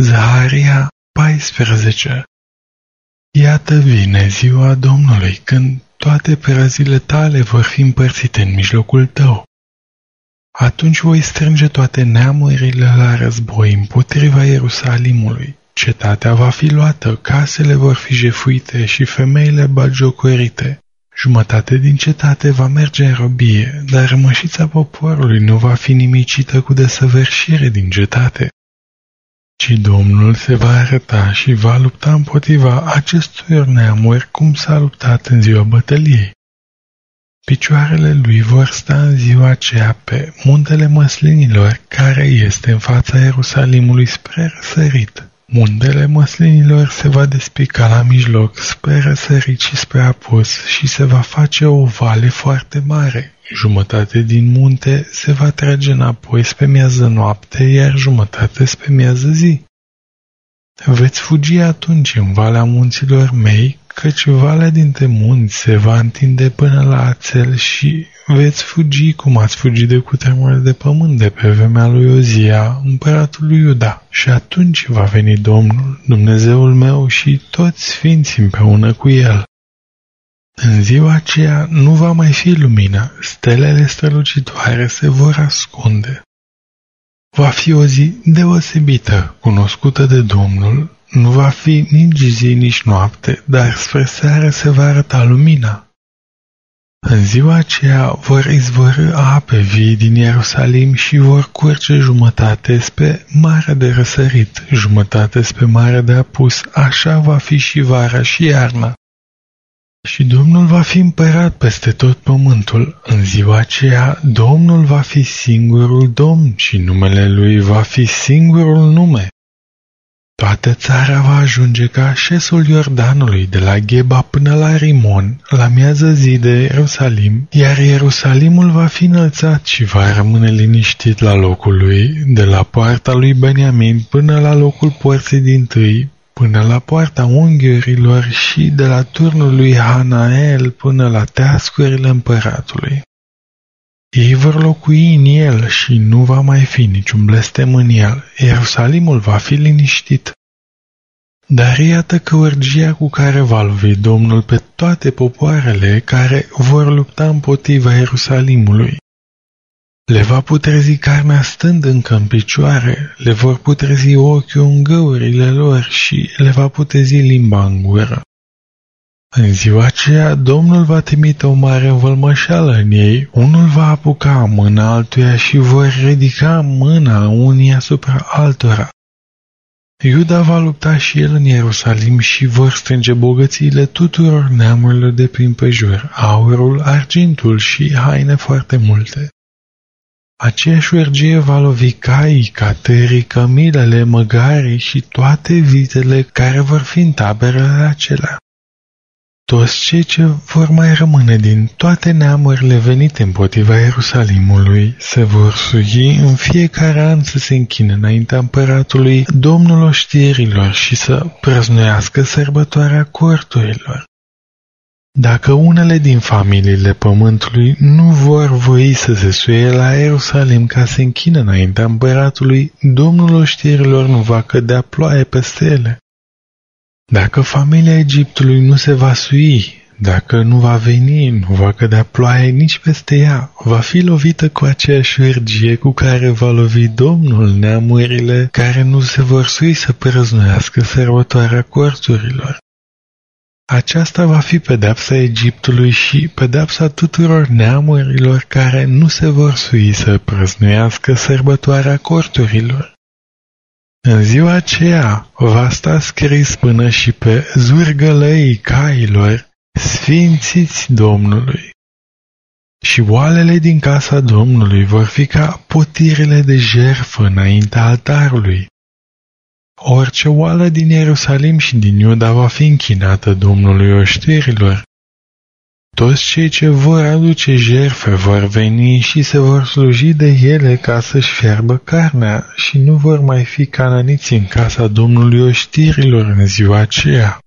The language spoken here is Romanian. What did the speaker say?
Zaharia 14 Iată vine ziua Domnului, când toate perazile tale vor fi împărțite în mijlocul tău. Atunci voi strânge toate neamurile la război împotriva Ierusalimului. Cetatea va fi luată, casele vor fi jefuite și femeile bagiocorite. Jumătate din cetate va merge în robie, dar rămășița poporului nu va fi nimicită cu desăvârșire din cetate ci Domnul se va arăta și va lupta împotriva acestor neamuri cum s-a luptat în ziua bătăliei. Picioarele lui vor sta în ziua aceea pe muntele măslinilor care este în fața Ierusalimului spre răsărit. Muntele măslinilor se va despica la mijloc spre răsărit și spre apus și se va face o vale foarte mare. Jumătate din munte se va trage înapoi spre miază noapte, iar jumătate spre miază zi. Veți fugi atunci în valea munților mei, căci valea dintre munți se va întinde până la ațel și veți fugi cum ați fugit de cutremur de pământ de pe vremea lui Ozia, împăratul lui Iuda. Și atunci va veni Domnul, Dumnezeul meu și toți sfinții împreună cu el. În ziua aceea nu va mai fi lumină, stelele strălucitoare se vor ascunde. Va fi o zi deosebită, cunoscută de Domnul, nu va fi nici zi, nici noapte, dar spre seară se va arăta lumina. În ziua aceea vor izvorâ ape vii din Ierusalim și vor curge jumătate spre mare de răsărit, jumătate spre mare de apus, așa va fi și vara și iarna. Și Domnul va fi împărat peste tot pământul. În ziua aceea, Domnul va fi singurul Domn și numele Lui va fi singurul nume. Toată țara va ajunge ca șesul Iordanului de la Gheba până la Rimon, la miază zi de Ierusalim, iar Ierusalimul va fi înălțat și va rămâne liniștit la locul lui, de la poarta lui Beniamin până la locul porții din tâi, până la poarta unghiurilor și de la turnul lui Hanael până la teascurile împăratului. Ei vor locui în el și nu va mai fi niciun blestem în el. Ierusalimul va fi liniștit. Dar iată că urgia cu care va lovi Domnul pe toate popoarele care vor lupta împotriva Ierusalimului. Le va putrezi carnea stând încă în picioare, le vor putrezi ochiul în găurile lor și le va putrezi limba în gură. În ziua aceea, Domnul va trimite o mare învălmășeală în ei, unul va apuca mâna altuia și vor ridica mâna unii asupra altora. Iuda va lupta și el în Ierusalim și vor strânge bogățiile tuturor neamurilor de prin pejur, aurul, argintul și haine foarte multe. Aceeași urgie va lovi caii, caterii, cămilele, măgarii și toate vitele care vor fi în taberele acelea. Toți cei ce vor mai rămâne din toate neamurile venite împotriva Ierusalimului se vor sui în fiecare an să se închine înaintea împăratului Domnul oștirilor și să prăznuiască sărbătoarea corturilor. Dacă unele din familiile pământului nu vor voi să se suie la Ierusalim ca să închină înaintea împăratului, Domnul oștirilor nu va cădea ploaie peste ele. Dacă familia Egiptului nu se va sui, dacă nu va veni, nu va cădea ploaie nici peste ea, va fi lovită cu aceeași urgie cu care va lovi Domnul neamurile care nu se vor sui să prăznuiască sărbătoarea corturilor. Aceasta va fi pedepsa Egiptului și pedepsa tuturor neamurilor care nu se vor sui să prăznuiască sărbătoarea corturilor. În ziua aceea va sta scris până și pe zurgălăii cailor, Sfințiți Domnului. Și oalele din casa Domnului vor fi ca potirile de jerfă înaintea altarului. Orice oală din Ierusalim și din Iuda va fi închinată Domnului oștirilor. Toți cei ce vor aduce jerfe vor veni și se vor sluji de ele ca să-și fiarbă carnea și nu vor mai fi cananiți în casa Domnului oștirilor în ziua aceea.